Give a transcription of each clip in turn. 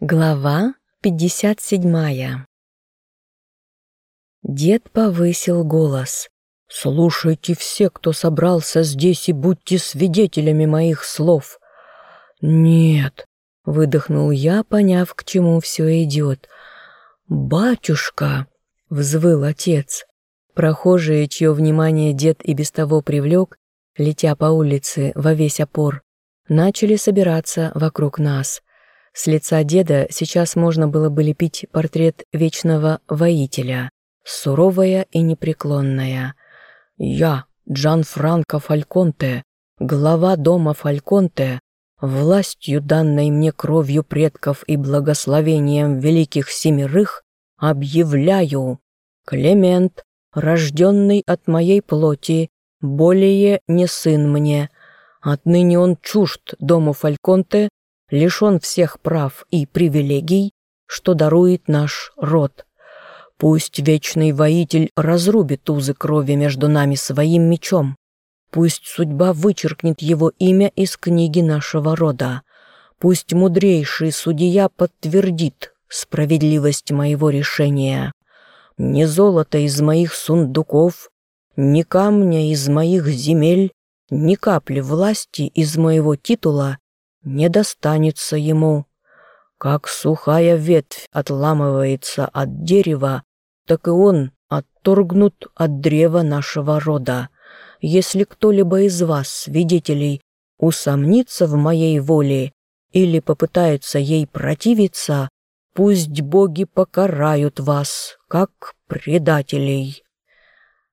Глава 57 Дед повысил голос. «Слушайте все, кто собрался здесь, и будьте свидетелями моих слов». «Нет», — выдохнул я, поняв, к чему все идет. «Батюшка», — взвыл отец. Прохожие, чье внимание дед и без того привлек, летя по улице во весь опор, начали собираться вокруг нас — с лица деда сейчас можно было бы лепить портрет вечного воителя, суровая и непреклонная. «Я, Джан Франко Фальконте, глава дома Фальконте, властью, данной мне кровью предков и благословением великих семерых, объявляю, Клемент, рожденный от моей плоти, более не сын мне. Отныне он чужд дому Фальконте лишен всех прав и привилегий, что дарует наш род. Пусть вечный воитель разрубит узы крови между нами своим мечом. Пусть судьба вычеркнет его имя из книги нашего рода. Пусть мудрейший судья подтвердит справедливость моего решения. Ни золото из моих сундуков, ни камня из моих земель, ни капли власти из моего титула не достанется ему. Как сухая ветвь отламывается от дерева, так и он отторгнут от древа нашего рода. Если кто-либо из вас, свидетелей, усомнится в моей воле или попытается ей противиться, пусть боги покарают вас, как предателей».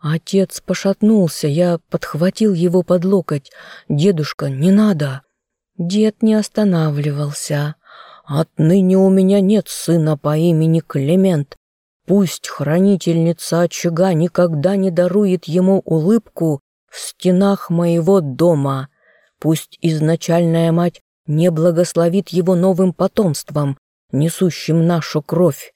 Отец пошатнулся, я подхватил его под локоть. «Дедушка, не надо!» Дед не останавливался. «Отныне у меня нет сына по имени Клемент. Пусть хранительница очага никогда не дарует ему улыбку в стенах моего дома. Пусть изначальная мать не благословит его новым потомством, несущим нашу кровь.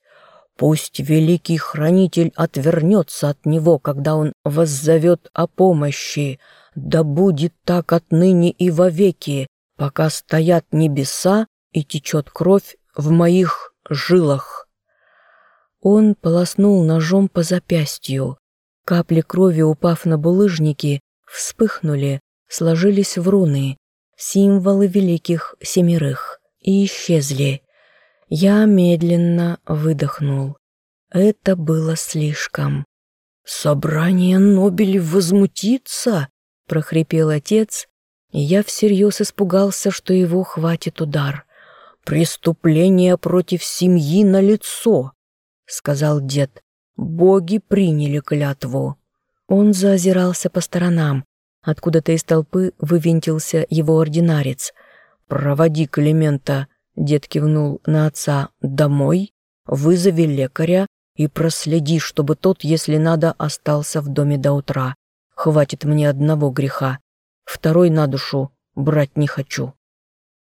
Пусть великий хранитель отвернется от него, когда он воззовет о помощи. Да будет так отныне и вовеки пока стоят небеса и течет кровь в моих жилах. Он полоснул ножом по запястью. Капли крови, упав на булыжники, вспыхнули, сложились в руны, символы великих семерых, и исчезли. Я медленно выдохнул. Это было слишком. «Собрание Нобель возмутится?» — прохрипел отец, я всерьез испугался, что его хватит удар. «Преступление против семьи на лицо, сказал дед. «Боги приняли клятву». Он заозирался по сторонам. Откуда-то из толпы вывинтился его ординарец. «Проводи Климента», — дед кивнул на отца, — «домой, вызови лекаря и проследи, чтобы тот, если надо, остался в доме до утра. Хватит мне одного греха. Второй на душу брать не хочу».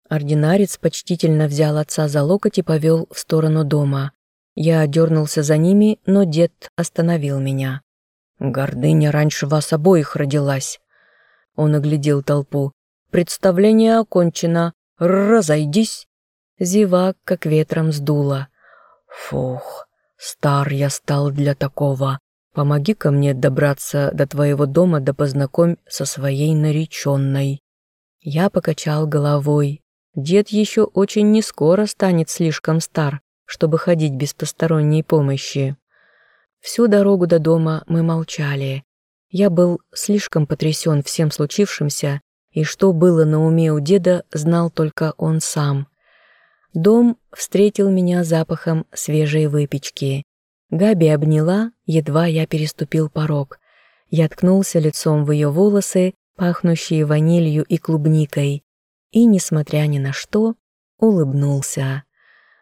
Ординарец почтительно взял отца за локоть и повел в сторону дома. Я дернулся за ними, но дед остановил меня. «Гордыня раньше вас обоих родилась». Он оглядел толпу. «Представление окончено. Разойдись!» Зевак как ветром сдуло. «Фух, стар я стал для такого. Помоги-ка мне добраться до твоего дома да познакомь со своей нареченной». Я покачал головой. Дед еще очень не скоро станет слишком стар, чтобы ходить без посторонней помощи. Всю дорогу до дома мы молчали. Я был слишком потрясен всем случившимся, и что было на уме у деда, знал только он сам. Дом встретил меня запахом свежей выпечки. Габи обняла, едва я переступил порог. Я ткнулся лицом в ее волосы, пахнущие ванилью и клубникой, и, несмотря ни на что, улыбнулся.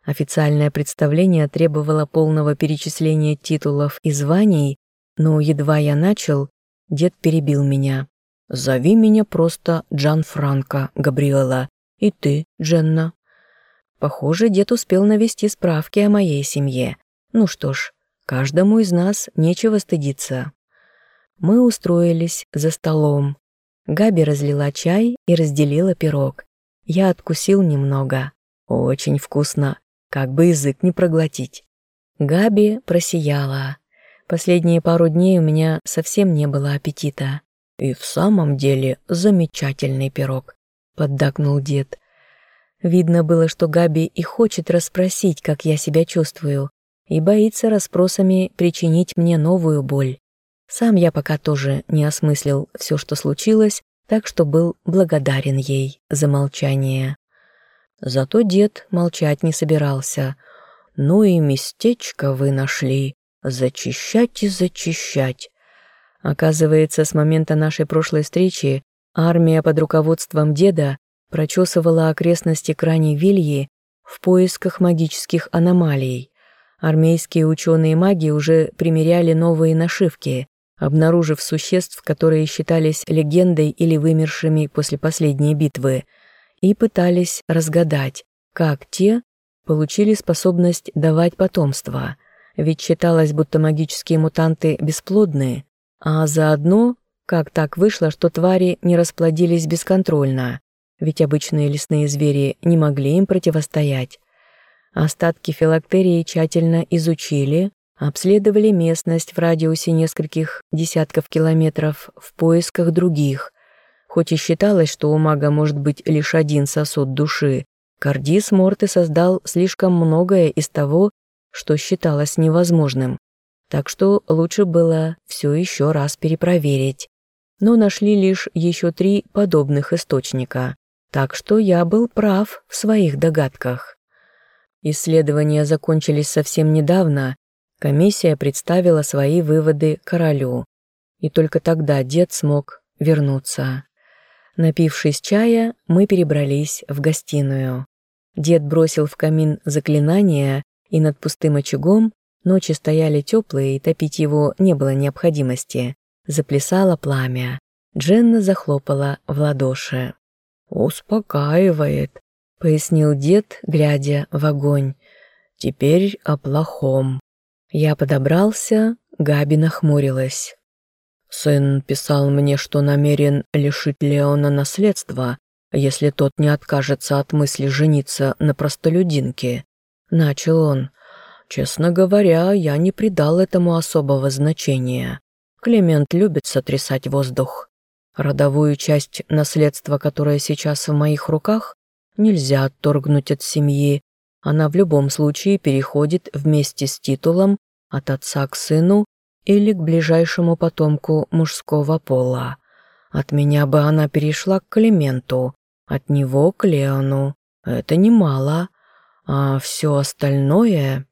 Официальное представление требовало полного перечисления титулов и званий, но едва я начал, дед перебил меня. «Зови меня просто Джан Франко, Габриэла, и ты, Дженна». Похоже, дед успел навести справки о моей семье. Ну что ж, каждому из нас нечего стыдиться. Мы устроились за столом. Габи разлила чай и разделила пирог. Я откусил немного. Очень вкусно. как бы язык не проглотить. Габи просияла. Последние пару дней у меня совсем не было аппетита. И в самом деле замечательный пирог, поддакнул дед. Видно было, что Габи и хочет расспросить, как я себя чувствую, и боится расспросами причинить мне новую боль. Сам я пока тоже не осмыслил все, что случилось, так что был благодарен ей за молчание. Зато дед молчать не собирался. «Ну и местечко вы нашли. Зачищать и зачищать». Оказывается, с момента нашей прошлой встречи армия под руководством деда прочесывала окрестности Крани Вильи в поисках магических аномалий. Армейские ученые-маги уже примеряли новые нашивки, обнаружив существ, которые считались легендой или вымершими после последней битвы, и пытались разгадать, как те получили способность давать потомство, ведь считалось, будто магические мутанты бесплодны, а заодно, как так вышло, что твари не расплодились бесконтрольно, ведь обычные лесные звери не могли им противостоять. Остатки филактерии тщательно изучили, обследовали местность в радиусе нескольких десятков километров в поисках других. Хоть и считалось, что у мага может быть лишь один сосуд души, Кардис Морте создал слишком многое из того, что считалось невозможным. Так что лучше было все еще раз перепроверить. Но нашли лишь еще три подобных источника. Так что я был прав в своих догадках. Исследования закончились совсем недавно, Комиссия представила свои выводы королю, и только тогда дед смог вернуться. Напившись чая, мы перебрались в гостиную. Дед бросил в камин заклинание, и над пустым очагом ночи стояли теплые, и топить его не было необходимости. Заплясало пламя. Дженна захлопала в ладоши. «Успокаивает», — пояснил дед, глядя в огонь. «Теперь о плохом. Я подобрался, Габи нахмурилась. Сын писал мне, что намерен лишить Леона наследства, если тот не откажется от мысли жениться на простолюдинке. Начал он. Честно говоря, я не придал этому особого значения. Клемент любит сотрясать воздух. Родовую часть наследства, которая сейчас в моих руках, нельзя отторгнуть от семьи, она в любом случае переходит вместе с титулом от отца к сыну или к ближайшему потомку мужского пола. От меня бы она перешла к Клименту, от него к Леону. Это немало. А все остальное...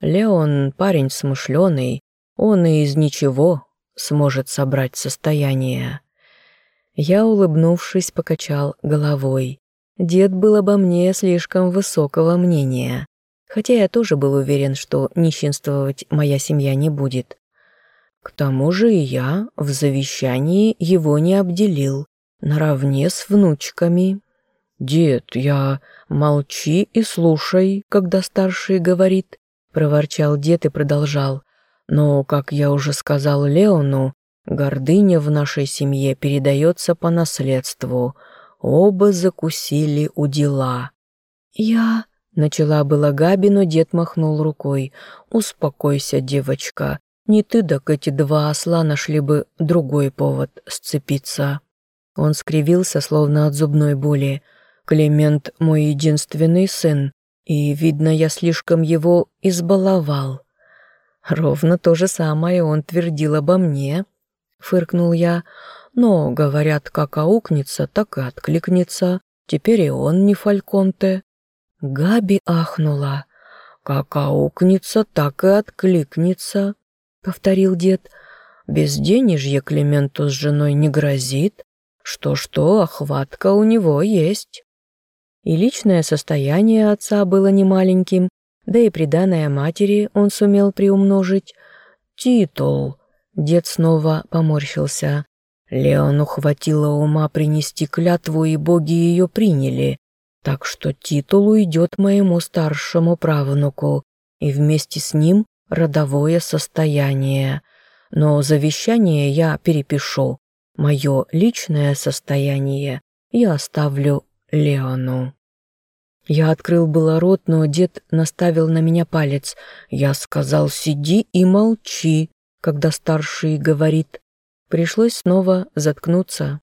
Леон парень смышленый, он и из ничего сможет собрать состояние. Я, улыбнувшись, покачал головой. Дед был обо мне слишком высокого мнения, хотя я тоже был уверен, что нищенствовать моя семья не будет. К тому же и я в завещании его не обделил, наравне с внучками. «Дед, я молчи и слушай, когда старший говорит», — проворчал дед и продолжал. «Но, как я уже сказал Леону, гордыня в нашей семье передается по наследству». Оба закусили у дела. «Я...» — начала была Габи, но дед махнул рукой. «Успокойся, девочка. Не ты, так эти два осла нашли бы другой повод сцепиться». Он скривился, словно от зубной боли. «Клемент — мой единственный сын, и, видно, я слишком его избаловал». «Ровно то же самое он твердил обо мне», — фыркнул я. Но, говорят, как аукнется, так и откликнется. Теперь и он не Фальконте. Габи ахнула. «Как аукнется, так и откликнется», — повторил дед. «Безденежье Клименту с женой не грозит. Что-что, охватка у него есть». И личное состояние отца было немаленьким, да и приданное матери он сумел приумножить. «Титул», — дед снова поморщился. Леону хватило ума принести клятву, и боги ее приняли, так что титул уйдет моему старшему правнуку, и вместе с ним родовое состояние. Но завещание я перепишу. Мое личное состояние я оставлю Леону. Я открыл было рот, но дед наставил на меня палец. Я сказал «сиди и молчи», когда старший говорит. Пришлось снова заткнуться.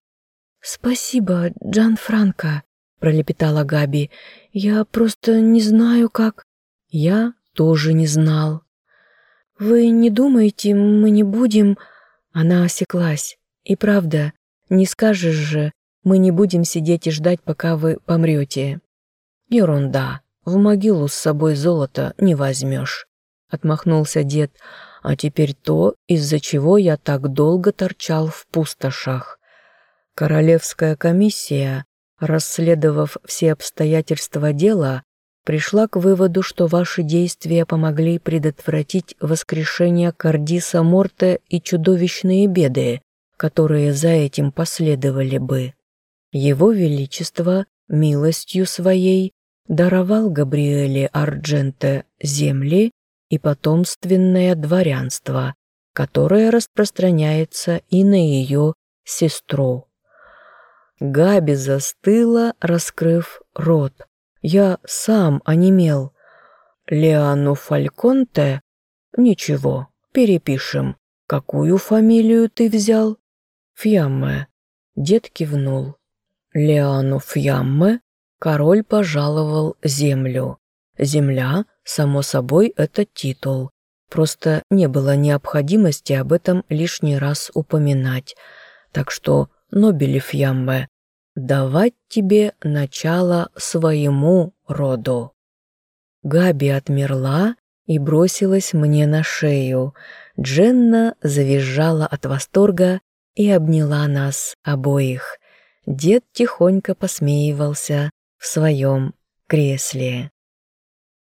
«Спасибо, Джан Франко», — пролепетала Габи. «Я просто не знаю, как...» Я тоже не знал. «Вы не думаете, мы не будем...» Она осеклась. «И правда, не скажешь же, мы не будем сидеть и ждать, пока вы помрете». «Ерунда. В могилу с собой золото не возьмешь», — отмахнулся дед. «А теперь то, из-за чего я так долго торчал в пустошах. Королевская комиссия, расследовав все обстоятельства дела, пришла к выводу, что ваши действия помогли предотвратить воскрешение Кардиса Морте и чудовищные беды, которые за этим последовали бы. Его Величество милостью своей даровал Габриэле Ардженте земли и потомственное дворянство, которое распространяется и на ее сестру. Габи застыла, раскрыв рот. Я сам онемел. Леану Фальконте? Ничего, перепишем. Какую фамилию ты взял? Фьямме. Дед кивнул. Леану Фьямме король пожаловал землю. Земля, само собой, это титул. Просто не было необходимости об этом лишний раз упоминать. Так что, Нобелев Ямме, давать тебе начало своему роду. Габи отмерла и бросилась мне на шею. Дженна завизжала от восторга и обняла нас обоих. Дед тихонько посмеивался в своем кресле.